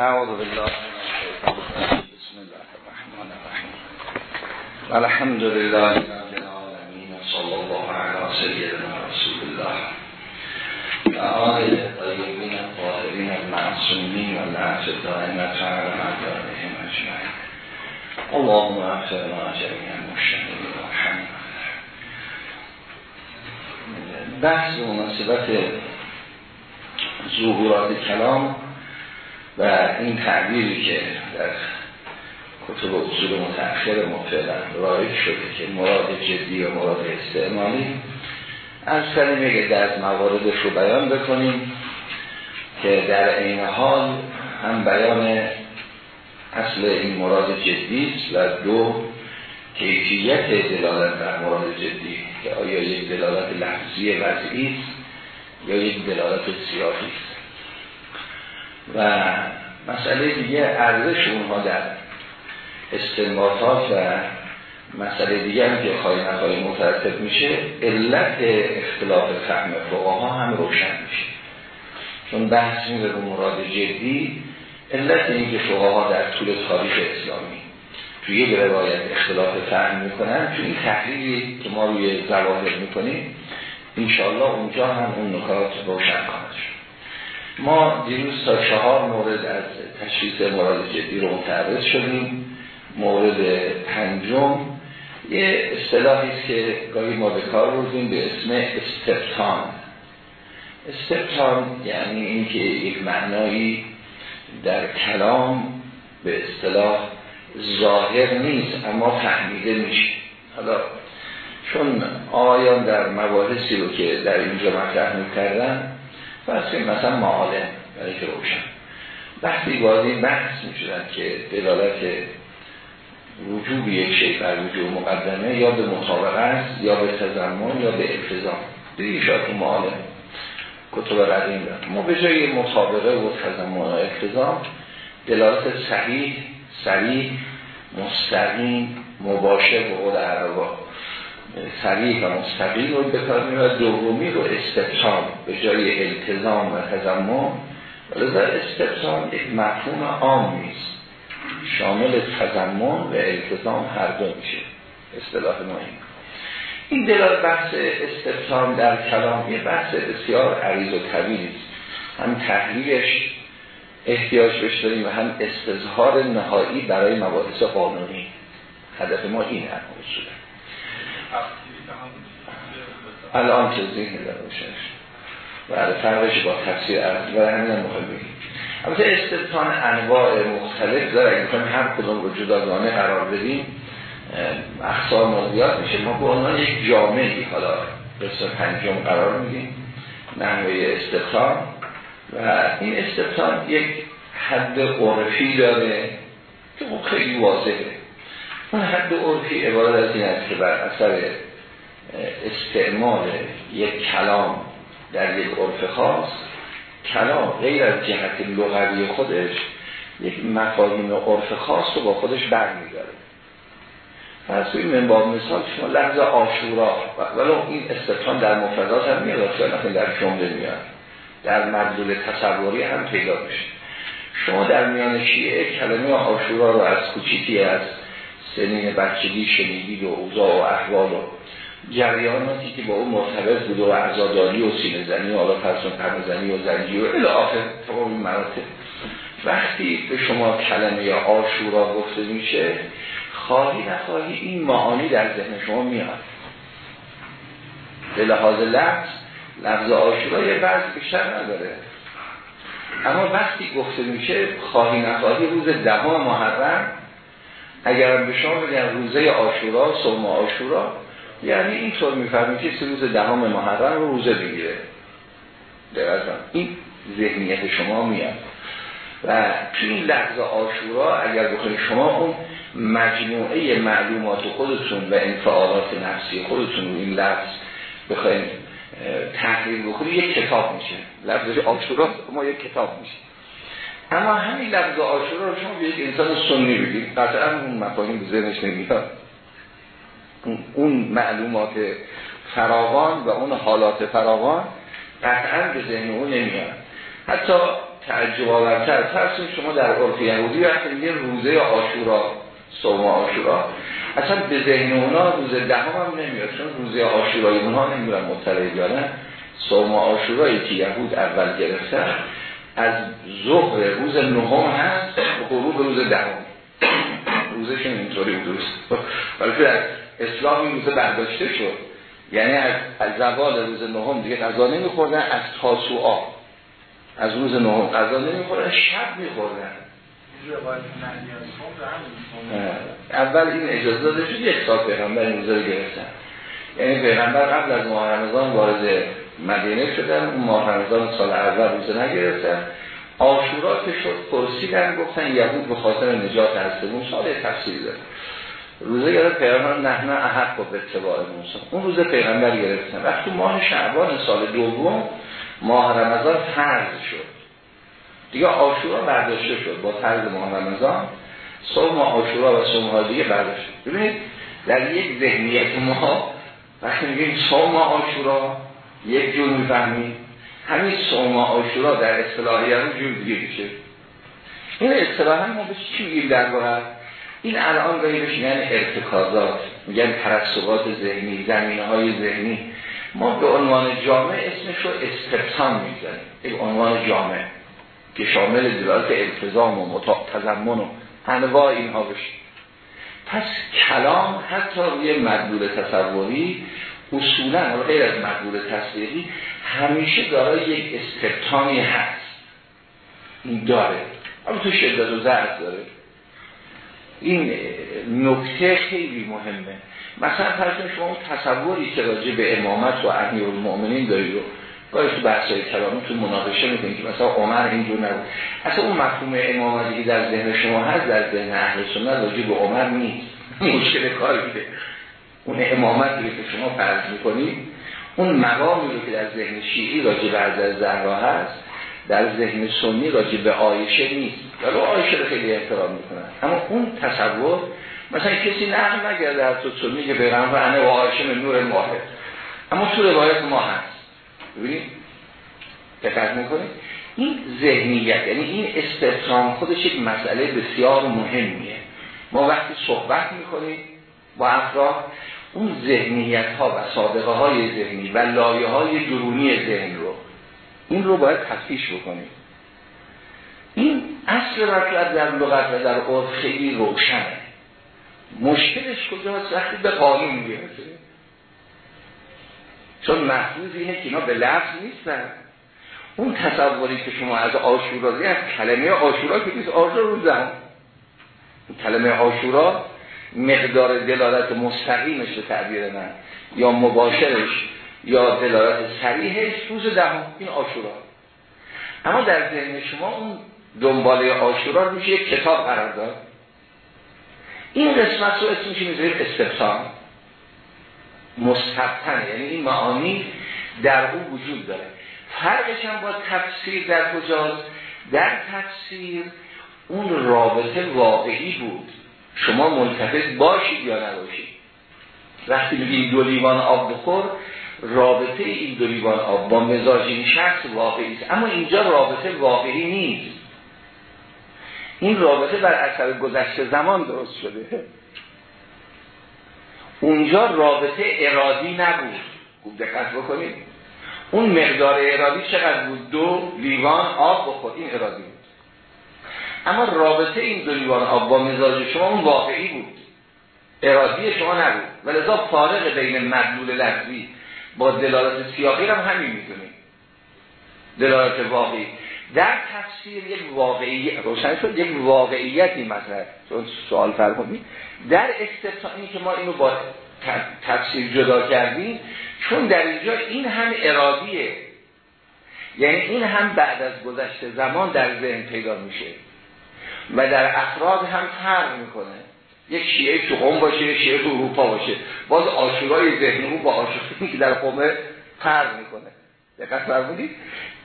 أعوذ بالله بسم الله الرحمن الرحيم. الحمد لله رب العالمين صلى الله على سيدنا رسول الله. وآله الطيبين الطاهرين المعصومين والعافية الدائمة على أعدائهم أجمعين. اللهم اغفر لنا جميعا والشهيد والحمد بحث مناسبة ظهورات الكلام و این تعبیری که در کتب اصول متأخر مفعلا رایج شده که مراد جدی و مراد استعمالی. از کنیم یک از مواردش رو بیان بکنیم که در این حال هم بیان اصل این مراد جدی است و دو کیفیت دلالت در مراد جدی که آیا یک دلالت لفظی وضعی است یا یک دلالت سیاسی است. و مسئله دیگه ارزش اونها در استنباطات و مسئله دیگه هم که خواهی نخواهی مترتب میشه علت اختلاف فهم فقها هم روشن میشه. چون بحث میره رو مراد جدی علت این که فقها در طول تاریخ اسلامی توی یک روایت اختلاف فهم می‌کنن توی این تحلیلی که ما روی زواهر می‌کنیم انشاءالله اونجا هم اون نکات روشن خواهد شد. ما دیروز تا چهار مورد از تشریف مراد جدی رو متعرض شدیم. مورد پنجم یه اصطلاحی است که گاهی ما به کار بردیم به اسم استبتان استبتان یعنی اینکه یک معنایی در کلام به اصطلاح ظاهر نیست اما فهمیده میشه. حالا چون آیان در مباحثی رو که در اینجا مطرح می‌کردن فرض مثلا معالم برای که روشن. وقتی وارد بحث می شدن که دلالت وجوب یک شیء بر وجوب مقدمه یا به مطابقه است یا به تضمن یا به التزام. دیگه شاید معالم کتب ردیم دارد ما به جای مطابقه و تضمن و التزام دلالت صحیح صریح مستقیم مباشر به قول عربا. صریح و مستقیم رو بکاریم و دومی رو استفسام به جای التزام و تضمن ولذا استفسام یک مفهوم عام نیست. شامل تضمن و التزام هر دو میشه. اصطلاح ما این این دلال بحث استفسام در کلام یه بحث بسیار عریض و طویل هم تحلیلش احتیاج بهش داریم و هم استظهار نهایی برای مباحث قانونی. هدف ما این هم الان که ذهن در روشنش و فرقش با تفسیر عرض برای همین هم مهم بگیم البته استبتان انواع مختلف داره. اگه کنیم هر کدوم رو جداگانه قرار بدیم اخصار موضوعات میشه. ما به عنوان یک جامعی حالا قسم پنجم قرار میدیم نحوه استبتان و این استبتان یک حد عرفی داره که خیلی واضحه. اون حد عرفی عبارت از این است که بر اثر استعمال یک کلام در یک عرف خاص کلام غیر از جهت لغوی خودش یک مفاهیم عرف خاص رو با خودش برمیداره. پس این منباب مثال شما لحظه آشورا ولو این استفان در مفردات هم میاد در جمله میاد. در مدلول تصوری هم پیدا میشه. شما در میان شیعه کلمه آشورا رو از کوچیکی از سنین بچگی شنیدید و اوضاع و احوال و جریاناتی که با اون مرتبط بوده و عزاداری و سینه زنی و حالا پرسون زنی و زنجی و الی آخر مراتب. وقتی به شما کلمه یا آشورا گفته میشه خواهی نخواهی این معانی در ذهن شما میاد. به لحاظ لفظ لفظ آشورا یه بعض بیشتر نداره. اما وقتی گفته میشه خواهی نخواهی روز دهم محرم اگر به شما بگن روزه آشورا صوم آشورا یعنی اینطور می‌فهمید که روز دهم محرم رو روزه بگیره این ذهنیت شما میاد. و توی این لحظه آشورا اگر بخواید شما اون مجموعه معلومات خودتون و انفعالات نفسی خودتون رو این لفظ بخواید تحلیل بکنید یک کتاب میشه. لفظ آشورا ما یک کتاب میشه. اما همین لفظ آشورا رو شما به یک انسان سنی بگید. قطعا اون مفاهیم به ذهنش نمیاد. اون معلومات فراوان و اون حالات فراوان قطعا به ذهن اون نمیاد. حتی تعجب آورتر فرسون شما در عرف یهودی وقتی میگه روزه آشورا صوم آشورا اصلا به ذهن اونا روز دهم هم نمیاد. چون روزه آشورای اونها نمی‌دونم مطلع بیانه صوم آشورایی که یهود اول گرفتن از ظهر روز نهم هست غروب روز دهم. روزشون اینطوری بود. بلکه در اسلام این روزه برداشته شد. یعنی از زوال روز نهم دیگه غذا نمیخوردن از تاسوعا. از روز نهم غذا نمیخوردن شب میخوردن. اول این اجازه داده شد یک سال پیغمبر این روزه رو گرفتن. یعنی پیغمبر قبل از ماه رمضان وارد مدینه شدن اون ماه رمضان سال اول روزه نگرفتن. آشورا که شد پرسیدن گفتن یهود به خاطر نجات هستمون سال تفسیر داره روزه گرفت پیغمبر نه نه احق به اتباع اون روز پیغمبر گرفتن. وقتی ماه شعبان سال دوم ماه رمضان فرض شد. دیگه آشورا برداشته شد با فرض ماه رمضان. صوم آشورا و صوم ها دیگه برداشته ببینید در یک ذهنیت ما وقتی میگیم صوم آشورا یک جور می‌فهمیم همین صوم آشورا در اصطلاحی هم جور دیگه میشه. این اصطلاحا ما به چی میگیم در این الان گاهی بهش میگن ارتکازات. میگن ترسبات ذهنی زمینه های ذهنی. ما به عنوان جامعه اسمش رو استبسان می‌زنیم. یک عنوان جامعه که شامل دلالت التزام و تضمن و انواع اینها بشه. پس کلام حتی روی مدلول تصوری اصولا غیر از مدلول تصویری همیشه دارای یک استبتانی هست. این داره. اما تو شدت و زرد داره. این نکته خیلی مهمه. مثلا فرض شما اون تصوری که راجع به امامت و امیر المؤمنین دارید و باید تو بحثای کلامی تو مناقشه می‌کنید که مثلا عمر اینجور نبود. اصلا اون مفهوم امامتی که در ذهن شما هست در ذهن اهل سنت راجع به عمر نیست. مشکل کار بیده اون امامتی که شما فرض می‌کنید اون مقامی رو که در ذهن شیعی راجع به از زهرا هست در ذهن سنی راجع به آیشه نیست. ولی آیشه رو خیلی احترام می‌کنن. اما اون تصور مثلا کسی نقل نگرده از تو سنی که پیغمبر انه و آیشه من نور واحد اما تو روایت ما هست. ببینید. دقت می‌کنید. این ذهنیت یعنی این استفهام خودش یک مسئله بسیار مهمیه. ما وقتی صحبت می‌کنیم با افراد اون ذهنیت ها و سابقه های ذهنی و لایه های درونی ذهن رو این رو باید تفتیش بکنیم. این اصل مطلب در لغت و در عرف خیلی روشنه. مشکلش کجاست؟ وقتی به قانون می‌رسه. چون محفوظ اینه که اینا به لفظ نیستن. اون تصوری که شما از آشورا از کلمه آشورا که نیست آشورا رو زن. کلمه آشورا مقدار دلالت مستقیمش به تعبیر من یا مباشرش یا دلالت سریحش روز دهم این آشورا. اما در ذهن شما اون دنباله آشورا میشه یک کتاب قرار داد. این قسمت رو اسمش می‌ذاریم استفسان مستبتن یعنی این معانی در او وجود داره. فرقش هم با تفسیر در کجاست؟ در تفسیر اون رابطه واقعی بود. شما ملتفت باشید یا نباشید. وقتی میگید دو لیوان آب بخور رابطه این دو لیوان آب با مزاج این شخص واقعی است. اما اینجا رابطه واقعی نیست. این رابطه بر اثر گذشته زمان درست شده. اونجا رابطه ارادی نبود. خوب دقت بکنید. اون مقدار ارادی چقدر بود؟ دو لیوان آب بخور. این ارادی بود. اما رابطه این دو لیوان آب با مزاج شما اون واقعی بود. ارادی شما نبود. ولذا فارق بین مدلول لفظی با دلالت سیاقی هم همین می‌تونیم دلالت واقعی. در تفسیر یک واقعی روشن شد یک واقعیتی مثلا چون سوال فرمودی در استثنایی که ما اینو با تفسیر جدا کردیم چون در اینجا این هم ارادیه. یعنی این هم بعد از گذشته زمان در ذهن پیدا میشه. و در افراد هم فرق می‌کنه. یک شیعه تو قوم باشه یک شیعه تو اروپا باشه. باز آشورای ذهنی او با آشورایی که در قومه فرق می‌کنه. دقت فرمودید؟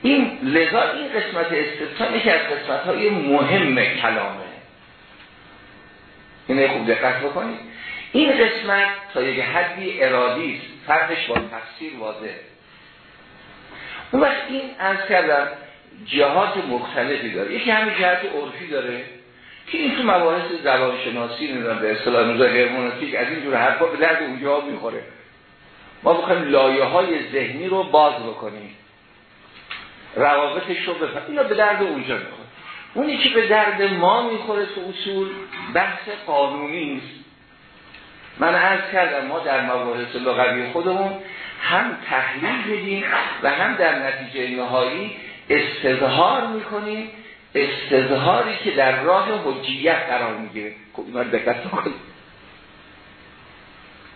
این لذا این قسمت استثنا که از قسمت های مهم کلامه. اینه خوب دقت بکنید. این قسمت تا یک حدی ارادی است. فرقش با تفسیر واضح. اون وقت این از کردم جهات مختلفی داره. یکی همین جهت عرفی داره که این تو مباحث شناسی نمی‌دونم به اصطلاح نوزا هرمونتیک از اینجور حرفا به درد اونجا می‌خوره. ما بخوایم لایه های ذهنی رو باز بکنیم. روابطش رو بفهم اینا به درد اونجا می‌خوره. اونی که به درد ما می‌خوره تو اصول بحث قانونی نیست. من عرض کردم ما در مباحث لغوی خودمون هم تحلیل بدیم و هم در نتیجه نهایی استظهار می‌کنیم استظهاری که در راه حجیت قرار می‌گیره. خب اینا دقت کنیم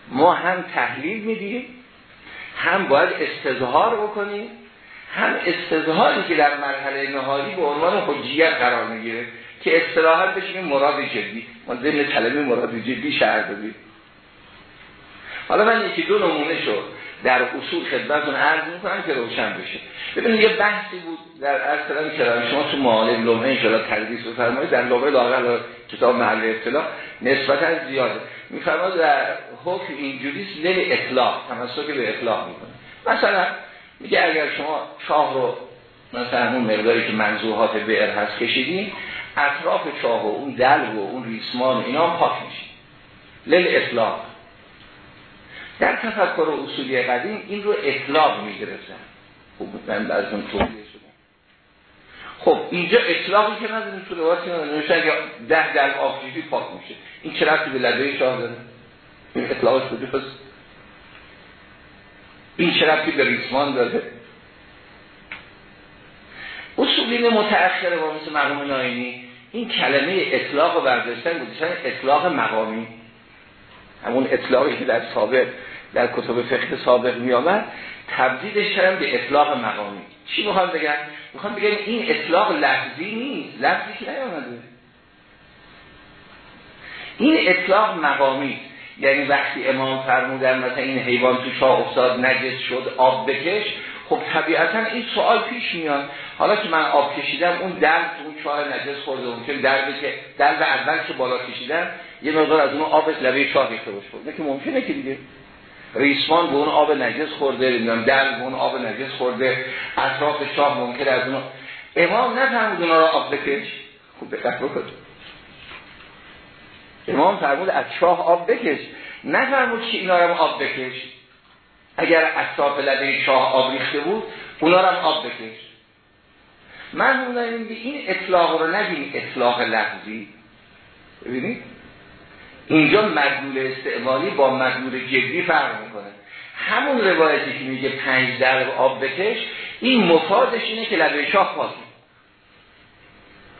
ما هم تحلیل میدیم هم باید استظهار بکنیم هم استظهاری که در مرحله نهایی به عنوان حجیت قرار می‌گیره که اصطلاحا بشیم مراد جدی. ما ضمن کلمه مراد جدی شهر بدیم حالا من یکی دو نمونه شد. در اصول خدمتون عرض می‌کنم که روشن بشه. ببینید یه بحثی بود در عرض کردم شما تو معالم لومه انشاءالله تدریس بفرمایید در لغه لاغر کتاب محل اطلاع نسبتا زیاده. میفرماد در حکم اینجوری لیل اطلاق تمسک به اطلاق می‌کنه. مثلا میگه اگر شما چاه رو مثلا اون مقداری که منظوحات بئر هست کشیدین اطراف چاه و اون دلو و اون ریسمان اینا پاک میشه. لیل اطلاق. در تفکر اصولی قدیم این رو اطلاق می‌گرفتن. خوب من از اون توضیح شدم خب اینجا اطلاقی که نداریم تو روایت نوشته اگه ده در آفریدی پاک میشه. این چه رفتی به لده شاه داره؟ این اطلاقش کجاست این چه رفتی به ریسمان داره؟ اصولین متأخره با مثل مرحوم ناینی این کلمه اطلاق و برداشتن گذاشتن اطلاق مقامی. همون اطلاقی که در سابق در کتب فقه سابق می آمد تبدیلش کردن به اطلاق مقامی. چی می‌خوام بگم؟ می‌خوام بگم این اطلاق لفظی نیست. لفظی که نیامده. این اطلاق مقامی. یعنی وقتی امام فرمودن مثلا این حیوان تو چاه افتاد نجس شد آب بکش خب طبیعتا این سوال پیش میاد. حالا که من آب کشیدم اون درد اون چاه نجس خورده ممکن درد که درد اول که بالا کشیدم یه مقدار از اون آب لبه چاه ریخته باشه. که ممکنه که دیگه ریسمان به اون آب نجس خورده نمی‌دونم در به اون آب نجس خورده اطراف چاه ممکن از اون امام نفهمود اونا رو آب بکش. خوب دقت بکن امام فرمود از چاه آب بکش. نفهمود که اینا رو آب بکش. اگر اطراف لبه چاه آب ریخته بود اونا رو آب بکش. من این اطلاق رو نبین اطلاق لفظی. ببینید؟ اینجا مدلول استعمالی با مدلول جدی فرق می‌کنه. همون روایتی که میگه پنج در آب بکش این مفادش اینه که لبه شاه پاکی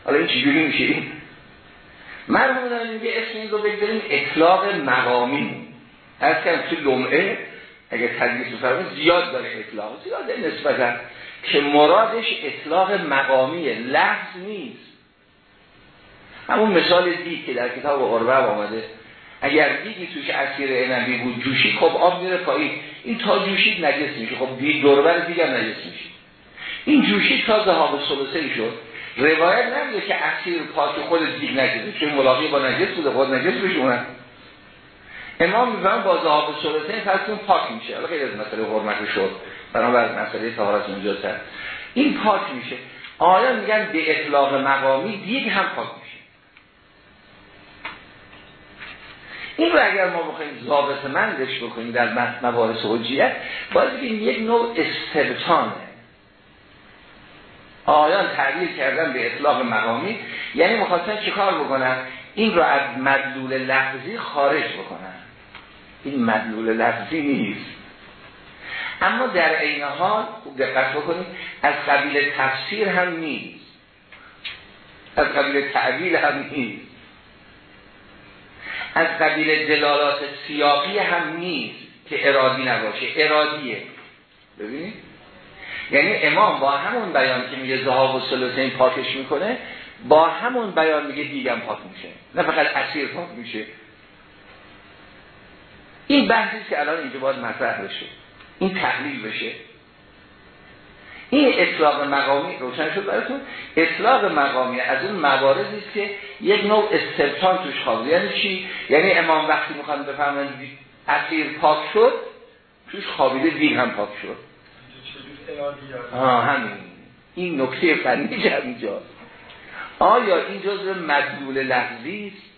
حالا این چجوری میشه؟ این مرحوم دارم میگه اسم این رو بگذاریم اطلاق مقامی. از کنم توی لمعه اگه تدریس بفرمه زیاد داره اطلاق. زیاده نسبتا که مرادش اطلاق مقامی لحظ نیست. همون مثال دی که در کتاب قربه آمده. اگر دیگی توش اسیر عنبی بود جوشید خب آب میره پایین. این تا جوشید نجس میشه. خب دید دوربر دیگر نجس میشه. این جوشید تا ذهاب سلسه شد. روایت نمیده که اسیر پاک خود دیگ نجس چون ملاقی با نجس بوده خود نجس بشونه امام میفهم با ذهاب سلسه فرسون پاک میشه. حالا غیر از مسئله حرمت شد. بنابر مسئله طهارت اونجا این پاک میشه. آیا میگن به اطلاق مقامی دیگ هم پاک میشه؟ این رو اگر ما بخوایم ضابط مندش بکنیم در مباحث حجیت باید بگیم یک نوع استبتانه آیان تعبیر کردن به اطلاق مقامی یعنی مخواستن چیکار بکنن؟ این رو از مدلول لفظی خارج بکنن. این مدلول لفظی نیست. اما در عین حال دقت بکنید از قبیل تفسیر هم نیست. از قبیل تعبیل هم نیست. از قبیل دلالات سیاقی هم نیست که ارادی نباشه. ارادیه. ببینید؟ یعنی امام با همون بیان که میگه زهاب و سلسین پاکش می‌کنه با همون بیان میگه دیگم پاک میشه. نه فقط اسیر پاک میشه. این بحثی که الان اینجا باید مطرح بشه. این تحلیل بشه. این اطلاق مقامی روشن شد براتون. اطلاق مقامی از اون مواردی است که یک نوع استبتان توش خوابه یعنی چی؟ یعنی امام وقتی می‌خوان بفهمن اصیر پاک شد توش خوابیده دین هم پاک شد. آه همین. این نکته فنی در اینجا آیا این جزء مدلول لفظی است؟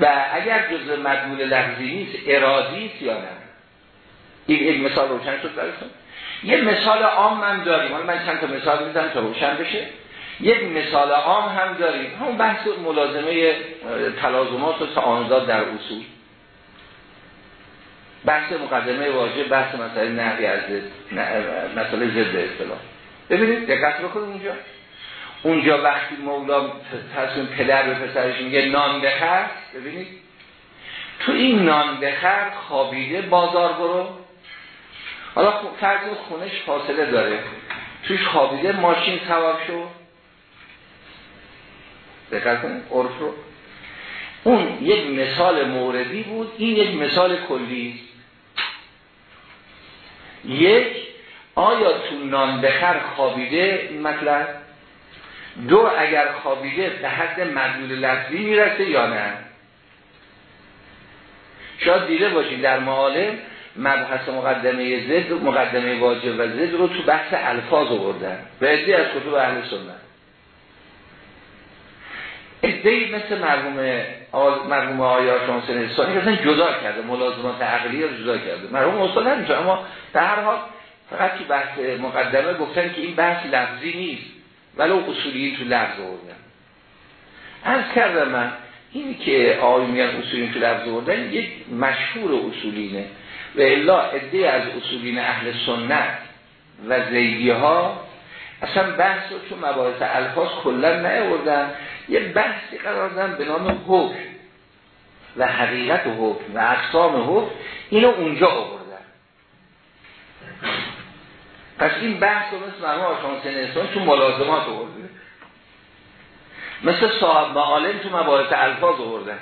و اگر جزء مدلول لفظی نیست ارادی است یا نه؟ این یک مثال روشن شد براتون؟ یه مثال عام من داریم. حالا من چند تا مثال می‌زنم تا روشن بشه. یک مثال عام هم داریم. همون بحث ملازمه تلازمات و تعانزات در اصول. بحث مقدمه واجب بحث مسئله نحوی از مسئله ضد اصطلاح. ببینید دقت بکنید اونجا اونجا وقتی مولا تصمیم پدر به پسرش میگه نان بخر ببینید. تو این نان بخر خوابیده بازار برو. حالا فرض خونش فاصله داره. توش خوابیده ماشین سوار شو دقت کنید عرف رو. اون یک مثال موردی بود این یک مثال کلی. یک آیا تو نان بخر خوابیده؟ این مطلب. دو اگر خوابیده به حد مدلول لفظی می‌رسه یا نه؟ شاید دیده باشید در معالم مبحث مقدمه زد مقدمه واجب و زد رو تو بحث الفاظ آوردن. و ادی از کتب اهل سنت. ادهی مثل مرحوم مرحوم آیا شانسن انسانی که جدا کرده ملازمات عقلی رو جدا کرده. مرحوم اصلا نمیشه اما در هر حال فقط تو بحث مقدمه گفتن که این بحث لفظی نیست ولو اصولی تو لفظ آوردن. از کردم من اینی که آقای میگن اصولین تو لفظ آوردن یک مشهور اصولینه و الا عده از اصولین اهل سنت و زیدی ها اصلا بحث رو چون مباحث الفاظ کلا نیاوردن یه بحثی قرار دادن به نام حکم و حقیقت حکم و اقسام حکم اینو اونجا آوردن. پس این بحث رو مثل مرموم آشانس انسان تو ملازمات آورده مثل صاحب معالم تو مباحث الفاظ آوردن.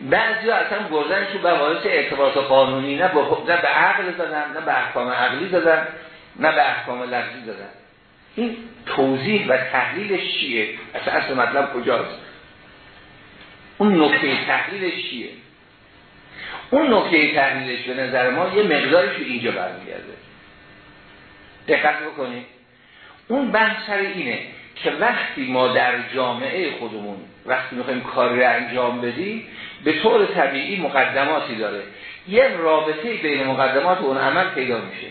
بعضی ها اصلا بردن تو مباحث اعتباط قانونی نه به, نه به عقل زدن نه به احکام عقلی زدن نه به احکام لفظی زدن. این توضیح و تحلیلش چیه؟ اصلا اصل مطلب کجاست؟ اون نکته تحلیلش چیه؟ اون نکته تحلیلش به نظر ما یه مقدارش رو اینجا برمیگرده. دقت بکنید. اون بحث سر اینه که وقتی ما در جامعه خودمون وقتی می‌خوایم کار رو انجام بدیم به طور طبیعی مقدماتی داره. یه رابطه بین مقدمات و اون عمل پیدا میشه.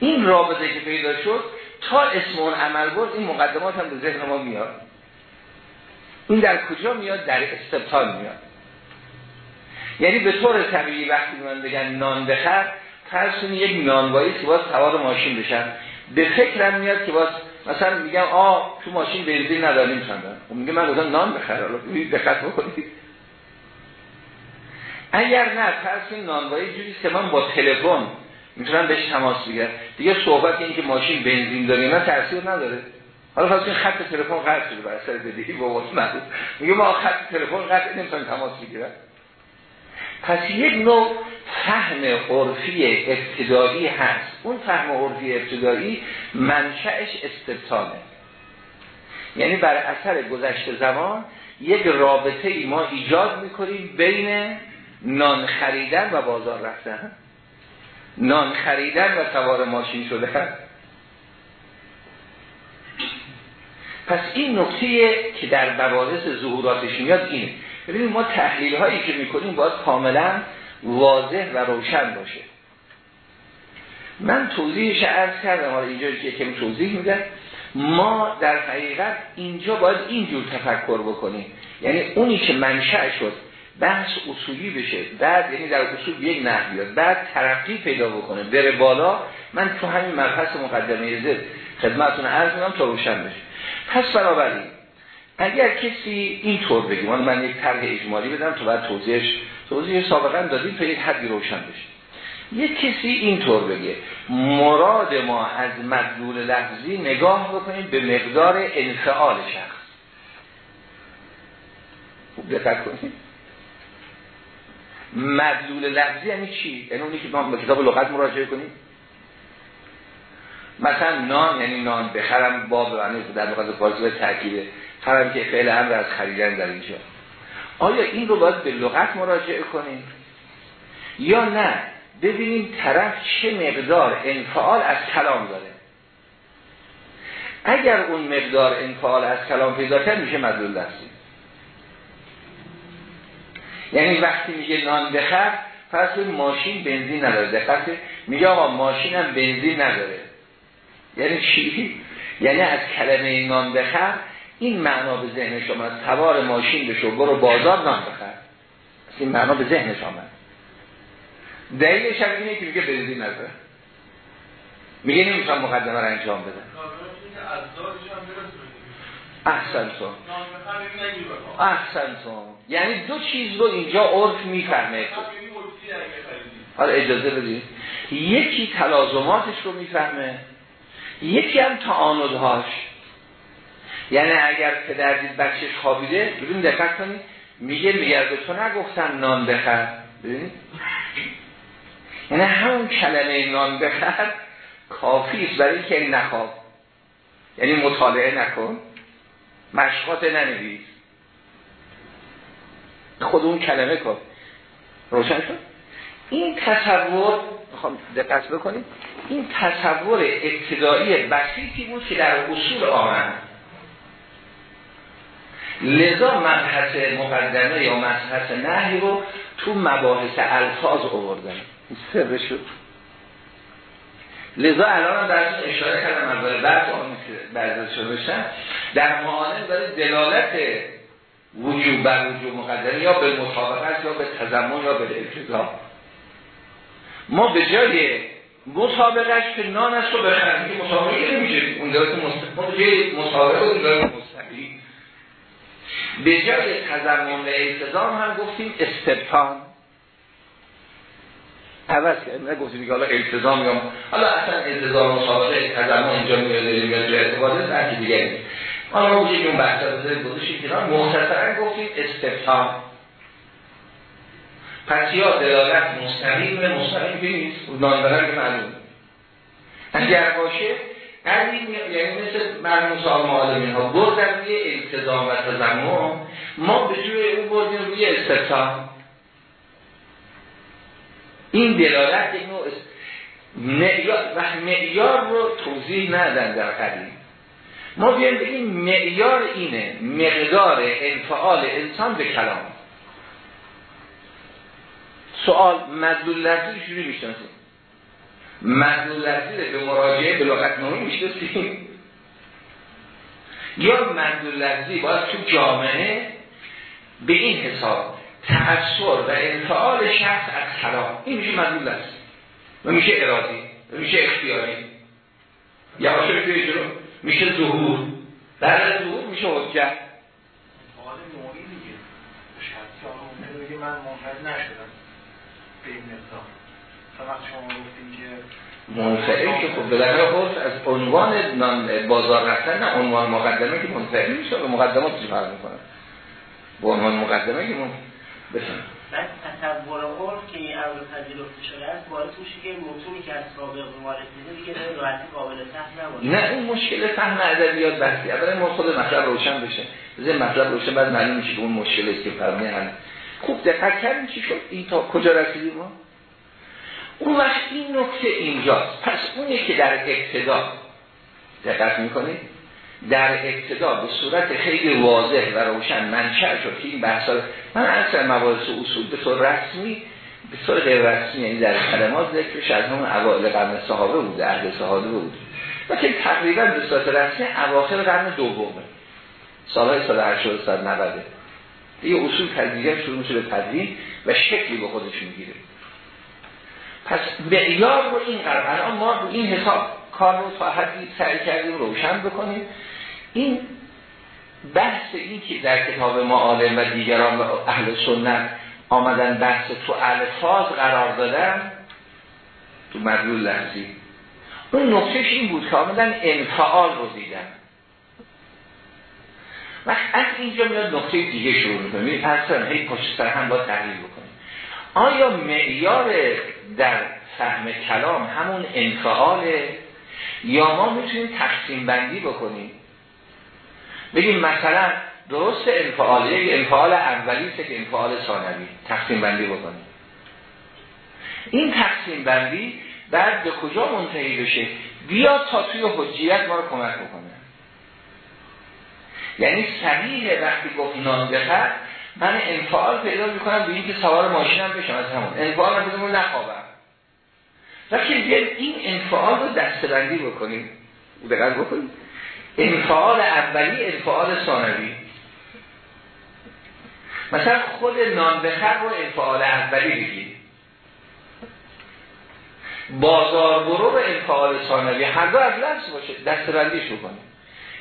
این رابطه که پیدا شد تا اسم اون عمل بود این مقدمات هم به ذهن ما میاد. این در کجا میاد؟ در استبطال میاد. یعنی به طور طبیعی وقتی من بگن نان بخر فرض یک نانوایی که باز سوار ماشین بشن. به فکرم میاد که باز مثلا میگم آ تو ماشین بنزین نداریم چندان. خب میگه من گفتم نان بخر حالا دقت بکنید. اگر نه فرض نانوایی جوری که من با تلفن می‌تونم بهش تماس بگیرم. دیگه صحبت این که ماشین بنزین داره نه تاثیر نداره. حالا فرض این خط تلفن قطع شده بر اثر بدهی با میگه ما خط تلفن قطع نمی‌تونیم تماس بگیرم. پس یک نوع فهم عرفی ابتدایی هست. اون فهم عرفی ابتدایی منشأش استبطانه. یعنی بر اثر گذشت زمان یک رابطه ای ما ایجاد می‌کنیم بین نان خریدن و بازار رفتن. نان خریدن و سوار ماشین شده پس این نکته که در مباحث ظهوراتش میاد اینه. ببینید ما تحلیل هایی که می‌کنیم باید کاملا واضح و روشن باشه. من توضیحش عرض کردم حالا اینجا که کمی توضیح میدم ما در حقیقت اینجا باید اینجور تفکر بکنیم. یعنی اونی که منشأ شد بحث اصولی بشه. بعد یعنی در اصول یک نحو بیاد بعد ترقی پیدا بکنه بره بالا. من تو همین مبحث مقدمه زد. خدمتتون عرض میدم تا روشن بشه. پس بنابراین اگر کسی اینطور بگیم من یک طرح اجمالی بدم تو بعد توضیحش توضیح سابقا دادیم تا یک حدی روشن بشه. یک کسی اینطور بگه مراد ما از مدلول لفظی نگاه بکنیم به مقدار انفعال شخص. خوب دقت کنیم. مدلول لفظی یعنی چی؟ یعنی اونی که ما به کتاب لغت مراجعه کنیم. مثلا نان یعنی نان بخرم باب یعنی در لغت فارسی به که فعل امر از خریدن در اینجا. آیا این رو باید به لغت مراجعه کنیم؟ یا نه؟ ببینیم طرف چه مقدار انفعال از کلام داره. اگر اون مقدار انفعال از کلام پیدا کرد میشه مدلول دستی یعنی وقتی میگه نان بخر پس ماشین بنزین نداره. دقت میگه آقا ماشینم بنزین نداره. یعنی چی؟ یعنی از کلمه نان بخر این معنا به ذهن شما سوار ماشین بشو برو بازار نان بخر. این معنا به ذهن شما. دلیلش هم اینه که میگه بنزین نداره میگه نمی‌تونم مقدمه رو انجام بدم. احسنتون. احسنتون. یعنی دو چیز رو اینجا عرف می‌فهمه حالا اجازه بدید. یکی تلازماتش رو می‌فهمه. یکی هم تعانودهاش یعنی اگر پدر دید بچهش خوابیده ببین دقت کنید میگه میگه به تو نگفتن نان بخر. ببینید. یعنی همون کلمه نان بخر کافی است برای اینکه نخواب. یعنی مطالعه نکن. مشقات ننویس. خود اون کلمه کن. روشن شد؟ این تصور می‌خوام دقت بکنید این تصور ابتدایی بسیطی بود که در اصول آمد. لذا مبحث مقدمه یا مبحث نهی رو تو مباحث الفاظ آوردن. سر شد. لذا الان در اشاره کردم اول بعد بعد شده در معانه داره دلالت وجوب بر وجوب مقدمه یا به مطابقت یا به تضمن یا به التزام. ما به جای مطابقش که نان است رو بخریم که مطابقه نمیشه. اون دارت مستقیم مطابقه اون دارت مستقیم. به جای تضمن و التزام هم گفتیم استبتان عوض کرد نگفتیم که حالا التزام یا حالا اصلا التزام مطابقه تضمن اینجا میاد میاد جای اعتقاده در دیگه نیست. حالا ما بودیم اون بحث رو بذاریم گذاشتیم کنار مختصرا گفتیم استبتان پس یا دلالت مستقیم مستقیم که نیست نانبرن که معلوم. اگر باشه قدیم یعنی مثل مرموس آمالمین ها بردن روی التزام و تزمم ما به جوی اون بردیم روی استبتان این دلالت یک نوع معیار و معیار رو توضیح ندن در قدیم. ما بیایم بگیم معیار اینه مقدار انفعال انسان به کلام. سوال مدلول لفظی جوری می‌شناسیم مدلول لفظی به مراجعه به لغت نامی می‌شناسیم یا مدلول لفظی باید تو جامعه به این حساب تأثیر و انفعال شخص از کلام این میشه مدلول لفظی. و میشه ارادی. و میشه اختیاری. یا باشه جلو. میشه ظهور. در ظهور میشه حجت. من منفرد نشدم. به این نظام. شما گفتیم که منفعل که خب بالاخره خود از عنوان بازار رفتن نه عنوان مقدمه که منفعل میشه به مقدمات چی فرق می‌کنه؟ به عنوان مقدمه که من بسن بعد تصور عرف که این امر پذیرفته شده است باعث میشه که متونی که از سابق وارد دیده دیگه به راحتی قابل فهم نباشه. نه این مشکل فهم ادبیات بحثی. اولا ما خود مطلب روشن بشه. بذار مطلب روشن بعد معلوم میشه که اون مشکلی که فرمیه خوب دقت کردیم چی شد؟ این تا کجا رسیدیم ما؟ اون وقت این نکته اینجاست. پس اونی که در ابتدا دقت می‌کنید در ابتدا به صورت خیلی واضح و روشن منشأ شد که این بحثا من اصلا مباحث اصول به طور رسمی به طور غیر رسمی یعنی در کلمات ذکرش از همون اوائل قرن صحابه بوده اهل صحابه بود. و که تقریبا به صورت رسمی اواخر قرن دومه. سالهای سال 80 سال 90 یه اصول تدریجی شروع میشه به تدریج و شکلی به خودش می‌گیره. پس معیار رو این قرار. الان ما رو این حساب کار رو تا حدی سعی کردیم روشن بکنیم. این بحث این که در کتاب ما و دیگران و اهل سنت آمدن بحث تو الفاظ قرار دادن تو مدلول لحظی. اون نقطهش این بود که آمدن انفعال رو دیدن. و از اینجا میاد نقطه دیگه شروع می‌کنیم اصلا هی پشت سر هم با تحلیل بکنیم آیا معیار در فهم کلام همون انفعاله؟ یا ما می‌تونیم تقسیم بندی بکنیم؟ بگیم مثلا درست انفعال یک انفعال اولی که انفعال ثانوی. تقسیم بندی بکنیم. این تقسیم بندی بعد به کجا منتهی بشه؟ بیا تا توی حجیت ما رو کمک بکنه. یعنی صحیح وقتی گفت نان من انفعال پیدا می‌کنم به اینکه سوار ماشینم بشم از همون. انفعال من بدون نخوابم. لیکن این انفعال رو دستبندی بکنیم دقیق بکنیم انفعال اولی انفعال ثانوی. مثلا خود نان بخر رو انفعال اولی بگیم بازار برو به انفعال ثانوی. هر دو از لفظ باشه. دستبندیش بکنیم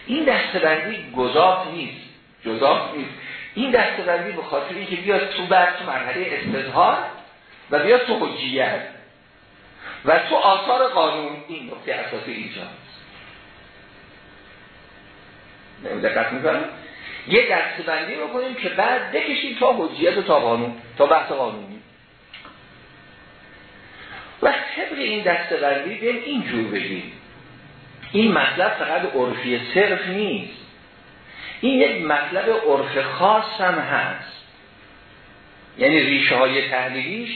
این دستبندی گذاف نیست. جذاف نیست. این دستبندی به خاطر اینکه بیاد تو بعد تو مرحله استظهار و بیاد تو حجیت و تو آثار قانون این نقطه اساسی اینجاست دقت می‌کنم؟ یه دستبندی رو کنیم که بعد بکشیم تا حجیت و تا قانون تا بحث قانونی. و طبق این دستبندی بیم اینجور بگیم. این مطلب فقط عرفی صرف نیست. این یک مطلب عرف خاص هم هست. یعنی ریشه های تحلیلیش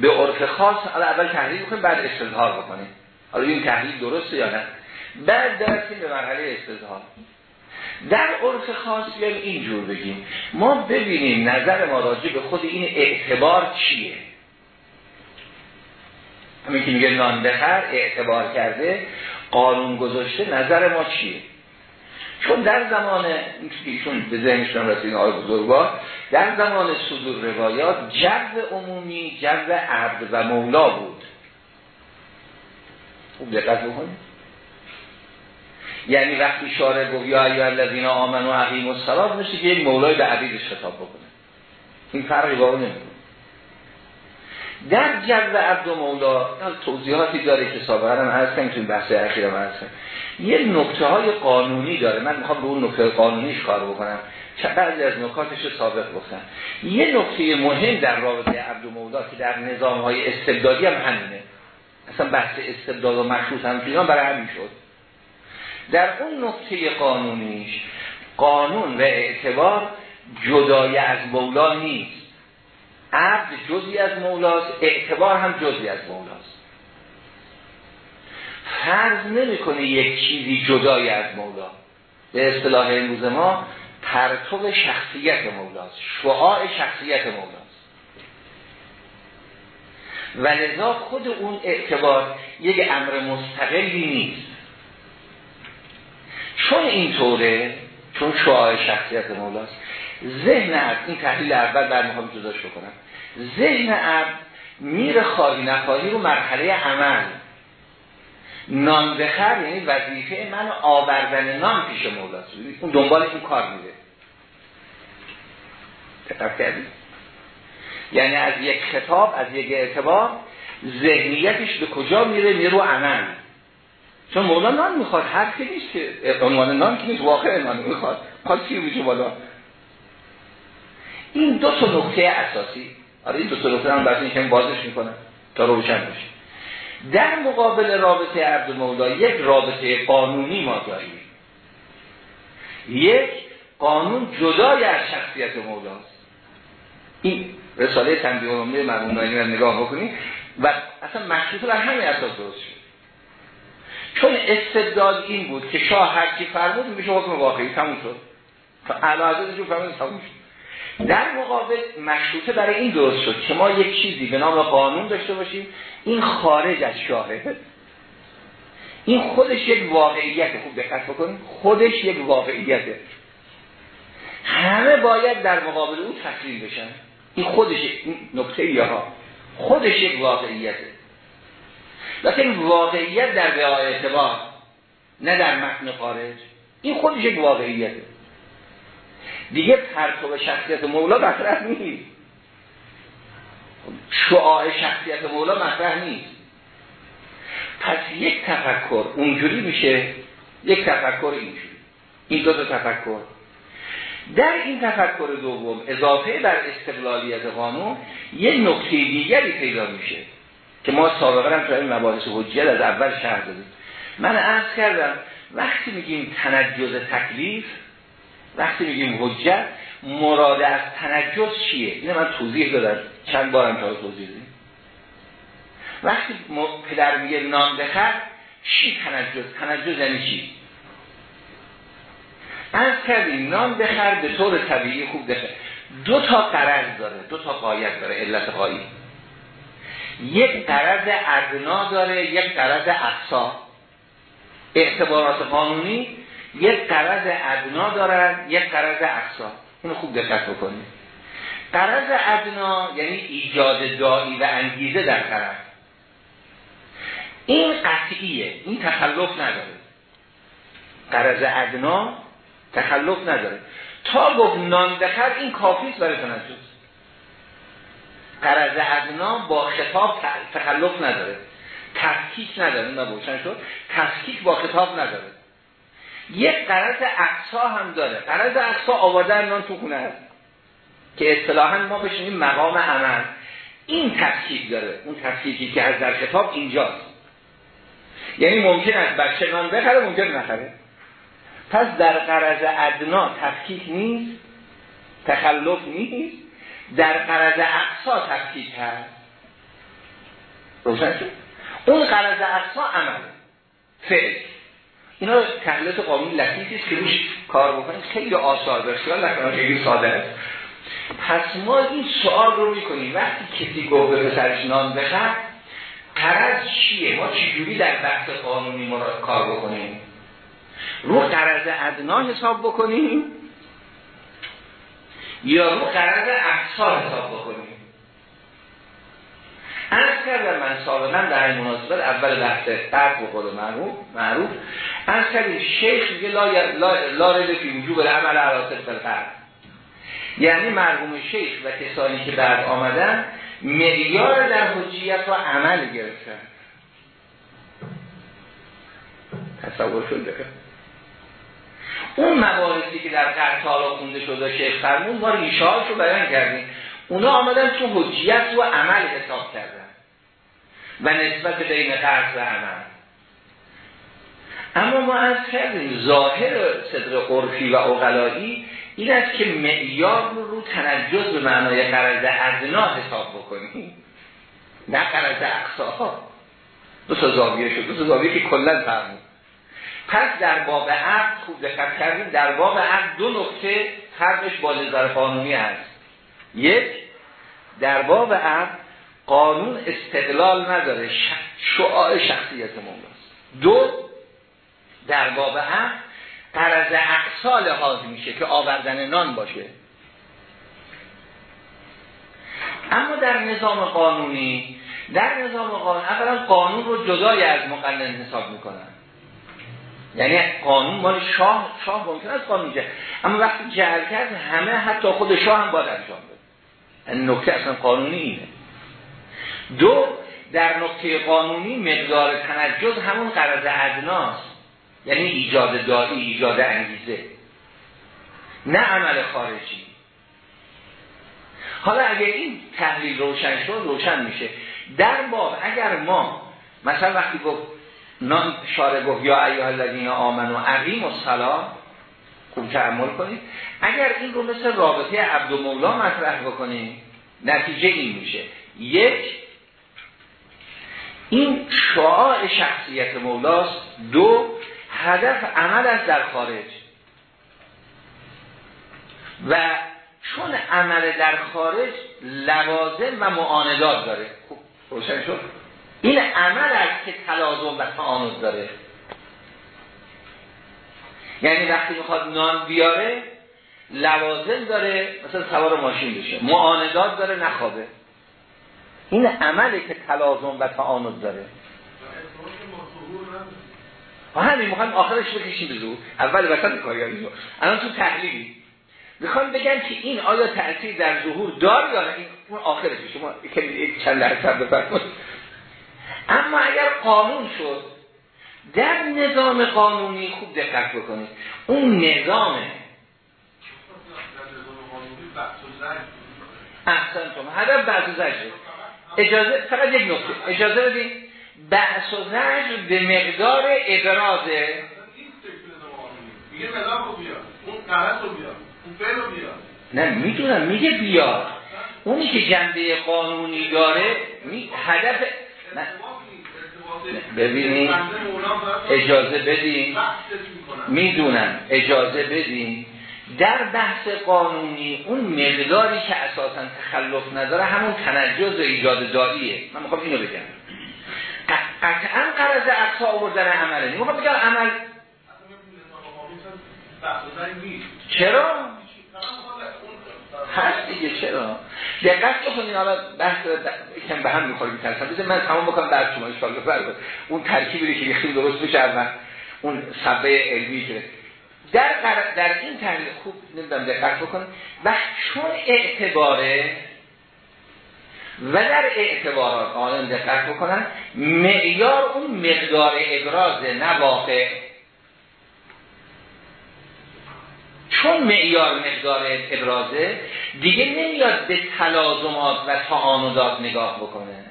به عرف خاص حالا اول تحلیل بکنیم بعد استظهار بکنیم. حالا این تحلیل درسته یا نه. بعد درسیم به مرحله استظهار. در عرف خاص بیایم اینجور بگیم. ما ببینیم نظر ما راجع به خود این اعتبار چیه. همین که میگه نان بخر اعتبار کرده قانون گذاشته نظر ما چیه؟ چون در زمان ایشون به ذهنشون رسید آقای بزرگوار در زمان صدور روایات جو عمومی جو عبد و مولا بود. خوب دقت بکنید. یعنی وقتی شارع گفت یا ایها الذین و عقیم الصلاه میشه که یک مولای به عبیدش خطاب بکنه. این فرقی با اون در جو عبد و مولا توضیحاتی داره که سابقا هم عرض کنیم توی بحث هم عرض یه نکته های قانونی داره. من می‌خوام به اون نکته قانونیش کار بکنم. بعضی از نکاتش سابق گفتم یه نکته مهم در رابطه عبد مولا که در نظام های استبدادی هم همینه. اصلا بحث استبداد و مشروط هم پیدا برای همین شد. در اون نکته قانونیش قانون و اعتبار جدای از مولا نیست. عبد جزی از مولاست اعتبار هم جزی از مولاست. فرض نمی‌کنه یک چیزی جدای از مولا. به اصطلاح امروز ما پرتو شخصیت مولاست شعاع شخصیت مولاست. و لذا خود اون اعتبار یک امر مستقلی نیست. چون اینطوره چون شعاع شخصیت مولاست ذهن عبد این تحلیل اول بعد می‌خوام جداش بکنم. ذهن عبد میره خواهی نخواهی رو مرحله عمل. نان بخر یعنی وظیفه من آوردن نان پیش مولاست اون دنبال این کار میره. دقت کردید یعنی از یک خطاب از یک اعتبار ذهنیتش به کجا میره؟ میره رو عمل. چون مولا نان می‌خواد حرف نیست که. عنوان نان که نیست واقع نان می‌خواد. خواهد چی بالا؟ این دو تا نکته اساسی. آره این دو تا نکته هم بعد بازش می‌کنم تا روشن بشه. در مقابل رابطه عبد مولا یک رابطه قانونی ما داریم. یک قانون جدای از شخصیت مولاست. این رساله تنبیه عمومی مرمون رو نگاه بکنید. و اصلا مشروط در همین اساس درست شد. چون استبداد این بود که شاه هر کی فرمود میشه حکم واقعی تموم شد. علاوه فرمود تموم شد. در مقابل مشروطه برای این درست شد که ما یک چیزی به نام قانون داشته باشیم. این خارج از شاهه. این خودش یک واقعیت خوب دقت بکنید خودش یک واقعیته همه باید در مقابل او تسلیم بشن. این خودش این نکته یا خودش یک واقعیته لیکن واقعیت در به اعتبار نه در متن خارج. این خودش یک واقعیته دیگه پرتو شخصیت مولا مطرح نیست. شعاع شخصیت مولا مطرح نیست. پس یک تفکر اونجوری میشه یک تفکر اینجوری. این دو تا تفکر. در این تفکر دوم اضافه بر استقلالیت قانون یه نکته دیگری پیدا میشه که ما سابقا هم تو این مباحث حجیت از اول شهر دادیم. من عرض کردم وقتی میگیم تنجز تکلیف وقتی میگیم حجت مراد از تنجز چیه؟ اینه من توضیح دادم. چند بارم تا توضیح دادیم. وقتی پدر میگه نان بخر چی تنجز؟ تنجز یعنی چی؟ از کردیم نان بخر به طور طبیعی خوب بخر. دو تا قرض داره دو تا قایت داره علت قایی. یک قرض ادنا داره یک قرض اقصا. اعتبارات قانونی یک قرض ادنا دارن یک قرض اقصا. اینو خوب دقت بکنید. قرض ادنا یعنی ایجاد دایی و انگیزه در قرض. این قطعیه این تخلف نداره. قرض ادنا تخلف نداره. تا گفت نان دخل این کافیست برای تنجز قرض ادنا با خطاب تخلف نداره. تفکیک نداره. نبوشن شد؟ تفکیک با خطاب نداره. یک قرض اقصا هم داره. قرض اقصا آوردن نان تو خونه هست. که اصطلاحا ما بشنیم مقام عمل. این تفکیک داره. اون تفکیکی که از در خطاب اینجاست. یعنی ممکن است بچه نان بخره ممکن نخره. پس در قرض ادنا تفکیک نیست تخلف نیست در قرض اقصا تفکیک هست. روشن اون قرض اقصا عمل فعل. اینا تحلیلات قانون لطیفی که روش کار بکنید خیلی آثار بسیار لکنه خیلی ساده است. پس ما این سوال رو می‌کنیم. وقتی کسی گفت به پسرش نان بخر قرض چیه؟ ما چجوری در بحث قانونی ما کار بکنیم؟ رو قرض ادنا حساب بکنیم؟ یا رو قرض اقصا حساب بکنیم؟ از کردم من سابقا در این مناسبت اول بحث فرق و خود معروف معروف. از کردیم شیخ میگه لا, لا, لا فی وجوب العمل فرق یعنی مرحوم شیخ و کسانی که بعد آمدن معیار در حجیت و عمل گرفتن. تصور شده اون مواردی که در قرطالا خونده شده شیخ فرمون ما ریشه رو بیان کردیم. اونا آمدن تو حجیت و عمل حساب کردن. و نسبت بین قرض و عمل. اما ما از کردیم ظاهر صدر عرفی و اقلایی این است که معیار رو رو تنجز به معنای قرض ادنا حساب بکنیم. نه قرض اقصا. دو تا زاویه شد. دو تا زاویه که کلا فرمود. پس در باب عقد خوب دقت کردیم. در باب عقد دو نکته فرقش با نظر قانونی هست. یک در باب عقد قانون استقلال نداره. شعاع شخصیت مولاست دو در باب عقد قرض اقصا لحاظ میشه که آوردن نان باشه. اما در نظام قانونی در نظام قانون اولا قانون رو جدای از مقنن حساب می‌کنن. یعنی قانون مال شاه شاه ممکن است قانون جه. اما وقتی جعل کرد همه حتی خود شاه هم باید انجام بده. این نکته اصلا قانونی اینه. دو در نکته قانونی مقدار تنجز همون قرض ادناست یعنی ایجاد داری ایجاد انگیزه. نه عمل خارجی. حالا اگر این تحلیل روشن شد روشن میشه. در باب اگر ما مثلا وقتی گفت نان شاره گفت یا ایها الذین آمنو عقیم و سلام خوب تعمل کنید. اگر این رو مثل رابطه عبد و مولا مطرح بکنیم نتیجه این میشه. یک این شعاع شخصیت مولاست. دو هدف عمل است در خارج. و چون عمل در خارج لوازم و معاندات داره. خوب روشن شد؟ این عمل است که تلازم و تعانض داره. یعنی وقتی می‌خواد نان بیاره لوازم داره مثلا سوار ماشین بشه. معاندات داره نخوابه. این عملی که تلازم و تعانض داره. و همین می‌خوام آخرش بکشیم به زور اول وسط کاری الان تو تحلیلی. می‌خوام بگم که این آیا تأثیر در ظهور دار یا این اون آخرش شما یک چند درصد بفرمایید. اما اگر قانون شد در نظام قانونی خوب دقت بکنید. اون نظامه احسن تو هدف بحث و اجازه فقط یک نکته. اجازه بدید بحث و زجر به مقدار بیار. نه می‌دونم. میگه بیار. اونی که جنبه قانونی داره می... هدف ببینید. اجازه بدین. می‌دونم. اجازه بدین. در بحث قانونی اون مقداری که اساسا تخلف نداره همون تنجز و ایجاد داریه. من می‌خوام اینو بگم. قطعا قرض اقصا آوردن عمله می‌خوام بگم عمل چرا؟ هست دیگه چرا؟ دقت بکنید حالا بحث کم به هم می‌خوری میترسم بزن من تمام بکنم بعد شما اشکال بفرد اون ترکیبی که خیلی درست بشه و اون سبه علمی که در, در این تحلیل خوب نمی‌دونم دقت بکنم و چون اعتباره و در اعتبارات آنان دقت بکنن معیار اون مقدار ابراز نواقع. چون معیار مقدار ابرازه دیگه نمیاد به تلازمات و تعانودات نگاه بکنه.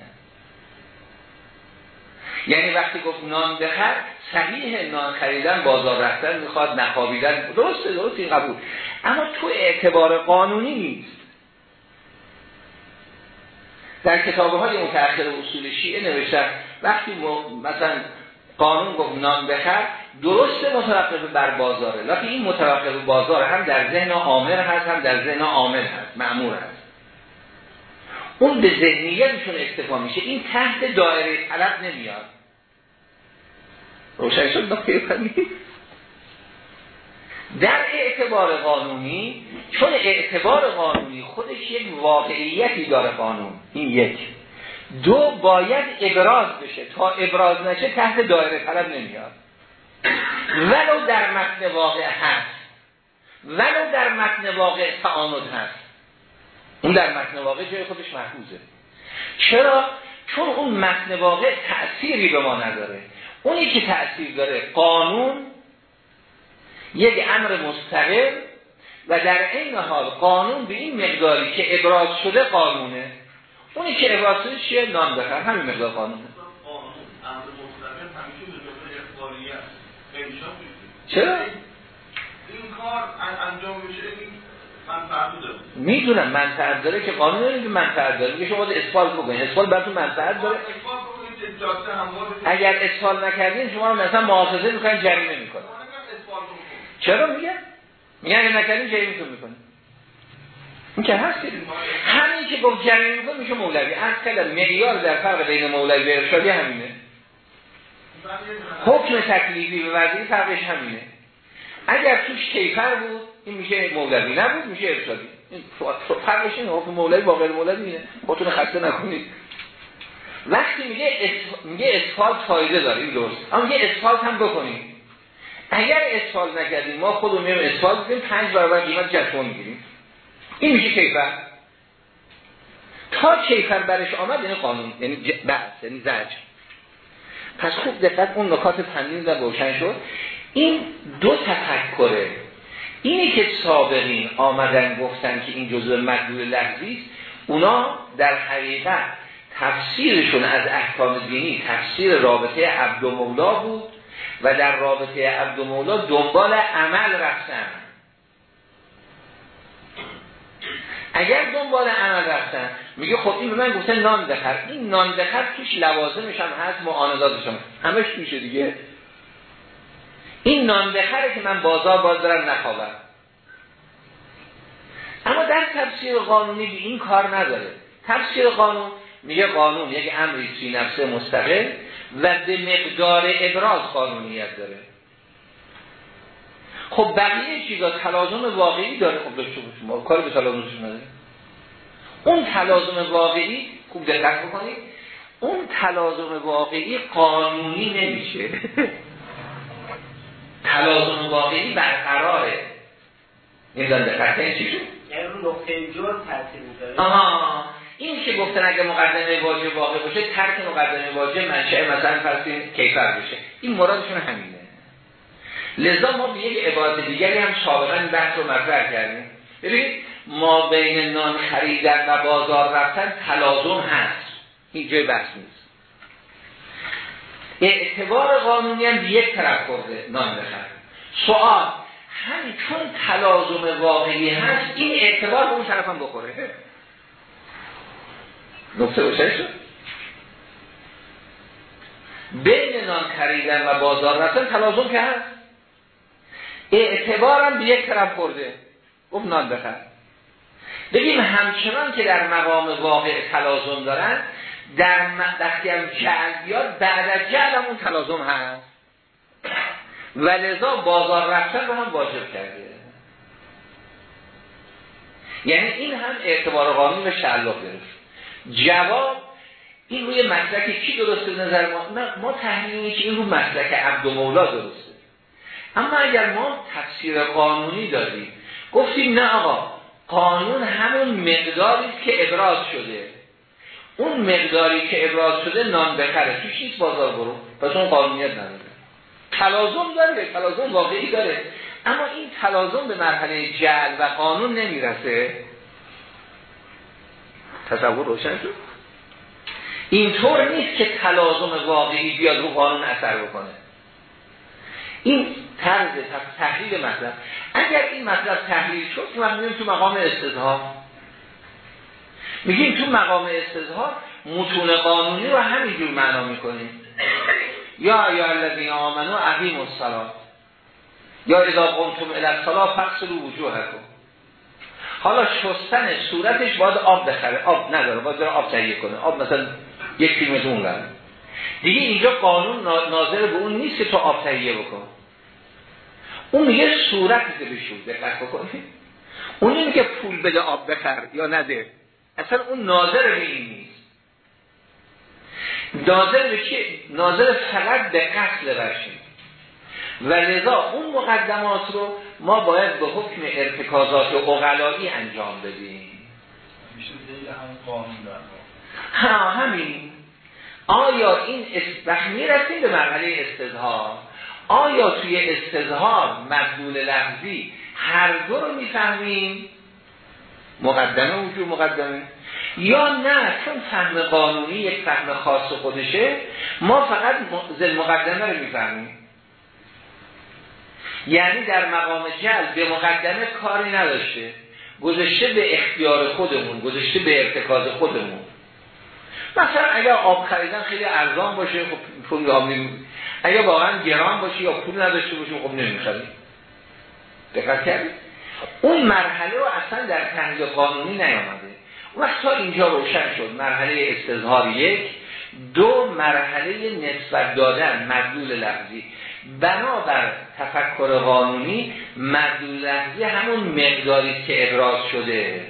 یعنی وقتی گفت نان بخر صحیح نان خریدن بازار رفتن می‌خواد نخوابیدن درسته درست این قبول. اما تو اعتبار قانونی نیست. در کتابه های متأخر اصول شیعه نوشتن وقتی مثلا قانون گفت نان بخر درست متوقف بر بازاره. لیکن این متوقف بازار هم در ذهن عامر هست هم در ذهن عامل هست معمور هست. اون به ذهنیتشون اکتفا میشه. این تحت دایره طلب نمیاد. روشن شد؟ در اعتبار قانونی چون اعتبار قانونی خودش یک واقعیتی داره قانون این یک. دو باید ابراز بشه. تا ابراز نشه تحت دایره طلب نمیاد. ولو در متن واقع هست. ولو در متن واقع تعاند هست. اون در متن واقع جای خودش محفوظه. چرا؟ چون اون متن واقع تأثیری به ما نداره. اونی که تأثیر داره قانون یک امر مستقل و در این حال قانون به این مقداری که ابراز شده قانونه. اونی که ابراز شده چیه؟ نام بخر همین مقدار قانونه. چرا؟ این کار انجام میشه می‌دونم منفعت داره که قانون نمیگه منفعت داره. میگه شما اثبات بکنید. اثبات براتون منفعت داره. اگر اثبات نکردین شما رو مثلا محافظه می‌کنن جریمه می‌کنن چرا میگه؟ میگه اگر نکردین جریمه می‌کنن این که هست همین که گفت جریمه می‌کنه میشه مولوی. از کلم معیار در فرق بین مولوی و ارشادی همینه. حکم تکلیفی و وضعی فرقش همینه. اگر توش کیفر بود این میشه مولوی. نبود میشه ارشادی. فرقش اینه. حکم مولوی با غیر مولوی اینه. خودتون خسته نکنید. وقتی میگه اس... میگه فایده داره این درست. اما میگه اسفالت هم بکنیم. اگر اسفالت نکردیم ما خودمون میریم اسفالت بدیم پنج برابر قیمت جشن می‌گیریم. این میشه کیفر. تا کیفر برش آمد یعنی قانون یعنی بحث یعنی زجر. پس خوب دقت اون نکات فنی در روشن شد. این دو تفکره اینی که سابقین آمدن گفتن که این جزء مدلول لحظی است اونا در حقیقت تفسیرشون از احکام دینی تفسیر رابطه عبد و مولا بود. و در رابطه عبد مولا دنبال عمل رفتن. اگر دنبال عمل رفتن میگه خب این به من گفته نان دخر این نان دخر توش لوازمش هم هست معانداتش هم. همش میشه دیگه. این نان دخره که من بازار باز دارم نخوابم. اما در تفسیر قانونی به این کار نداره. تفسیر قانون میگه قانون یک امری توی نفسه مستقل و به مقدار ابراز قانونیت داره. خب بقیه چیزا تلازم واقعی داره. خب داشته باشیم. ما کار به تلازمش نداره. اون تلازم واقعی خوب دقت بکنید اون تلازم واقعی قانونی نمیشه. تلازم واقعی برقراره. میدان دقت این چی شد؟ یعنی نقطه جور تاثیر می‌ذاره. آها. این که گفتن اگه مقدمه واژه واقع باشه ترک مقدمه واژه منشأ مثلا فرض کیفر بشه این مرادشون همینه. لذا ما به یک عبارت دیگری هم سابقا بحث رو مطرح کردیم. ببینید ما بین نان خریدن و بازار رفتن تلازم هست. این جای بحث نیست. اعتبار قانونی هم یک طرف خورده نان بخر سوال همین چون تلازم واقعی هست این اعتبار به اون طرف هم بخوره؟ نقطه شد. بین نان خریدن و بازار رفتن تلازم که هست. اعتبارم به یک طرف برده. گفت نان بخر. بگیم همچنان که در مقام واقع تلازم دارن در وقتی هم جعل بیاد بعد از جعل تلازم هست. و لذا بازار رفتن رو هم واجب کرده. یعنی این هم اعتبار قانون به گرفت جواب این روی مسلک کی درسته نظر ما ما تحلیلی که این رو مسلک عبد مولا درسته اما اگر ما تفسیر قانونی داریم گفتیم نه آقا قانون همون مقداری که ابراز شده. اون مقداری که ابراز شده نان بخره توش نیست بازار برو. پس اون قانونیت نداره. تلازم داره تلازم واقعی داره. اما این تلازم به مرحله جل و قانون نمی‌رسه. تصور روشن شد. اینطور نیست که تلازم واقعی بیاد رو قانون اثر بکنه. این طرز تحلیل مطلب. اگر این مطلب تحلیل شد که من تو مقام استظهار. میگیم تو مقام استظهار متون قانونی رو همینجور معنا می‌کنیم. یا یا الذین آمنو عقیم الصلاه یا اذا قمتم الى الصلاه فغسلوا وجوهکم. حالا شستن صورتش باید آب بخره. آب نداره. باید آب تهیه کنه. آب مثلا یک کیلومتر اون دیگه اینجا قانون ناظر به اون نیست که تو آب تهیه بکن. اون میگه صورت که بشون دقت بکنید اون نمیگه پول بده آب بخر یا نده. اصلا اون ناظر به این نیست. ناظر به چیه؟ ناظر فقط به قتل برشیم و لذا اون مقدمات رو ما باید به حکم ارتکازات اغلایی انجام بدیم. میشه هم قانون ها همین. آیا این وقت می‌رسیم به مرحله استظهار؟ آیا توی استظهار مدلول لفظی هر دو رو می‌فهمیم؟ مقدمه وجود مقدمه. یا نه چون فهم قانونی یک فهم خاص خودشه ما فقط زل مقدمه رو می‌فهمیم. یعنی در مقام جل به مقدمه کاری نداشته. گذشته به اختیار خودمون گذشته به ارتکاز خودمون. مثلا اگر آب خریدن خیلی ارزان باشه خب پول آب اگر واقعا گران باشه یا پول نداشته باشه خب نمی‌خریم دقت کردید؟ اون مرحله رو اصلا در تنظیم قانونی نیامده. وقت تا اینجا روشن شد. مرحله استظهار یک. دو مرحله نسبت دادن مدلول لفظی. بنابر تفکر قانونی مدلول لفظی همون مقداری که ابراز شده.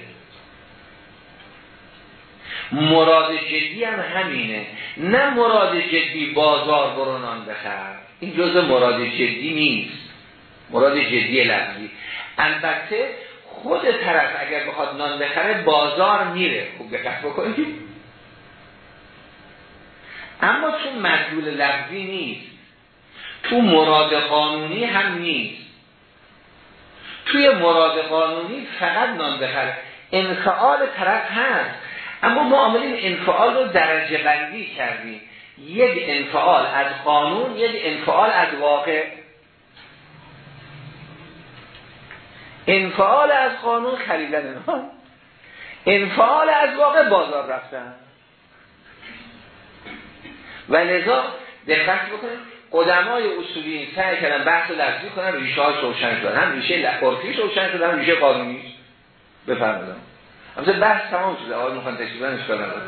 مراد جدی هم همینه. نه مراد جدی بازار برونان بخر. این جزء مراد جدی نیست. مراد جدی لفظی البته خود طرف اگر بخواد نان بخره بازار میره. خوب دقت بکنید. اما چون مدلول لفظی نیست تو مراد قانونی هم نیست. توی مراد قانونی فقط نان بخره انفعال طرف هست. اما ما عاملین انفعال رو درجه بندی کردیم. یک انفعال از قانون یک انفعال از واقع. انفعال از قانون خریدن نه انفعال از واقع بازار رفتن. و لذا دقت بکنید. قدمای اصولی سعی کردن بحث لفظی کنن ریشه ها روشن شدن. هم ریشه عرفی روشن شدن هم ریشه قانونی. بفرمایید. البته بحث تمام شده. آقای مخوان تشریفن اشکال نداره